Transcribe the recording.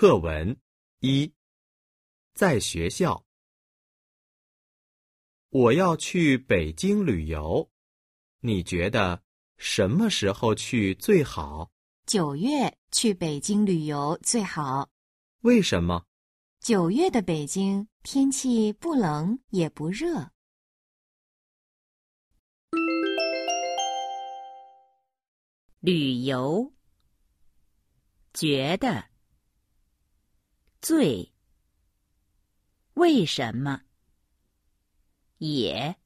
课文一，在学校。我要去北京旅游，你觉得什么时候去最好？九月去北京旅游最好。为什么？九月的北京天气不冷也不热。旅游，觉得，最，为什么？也。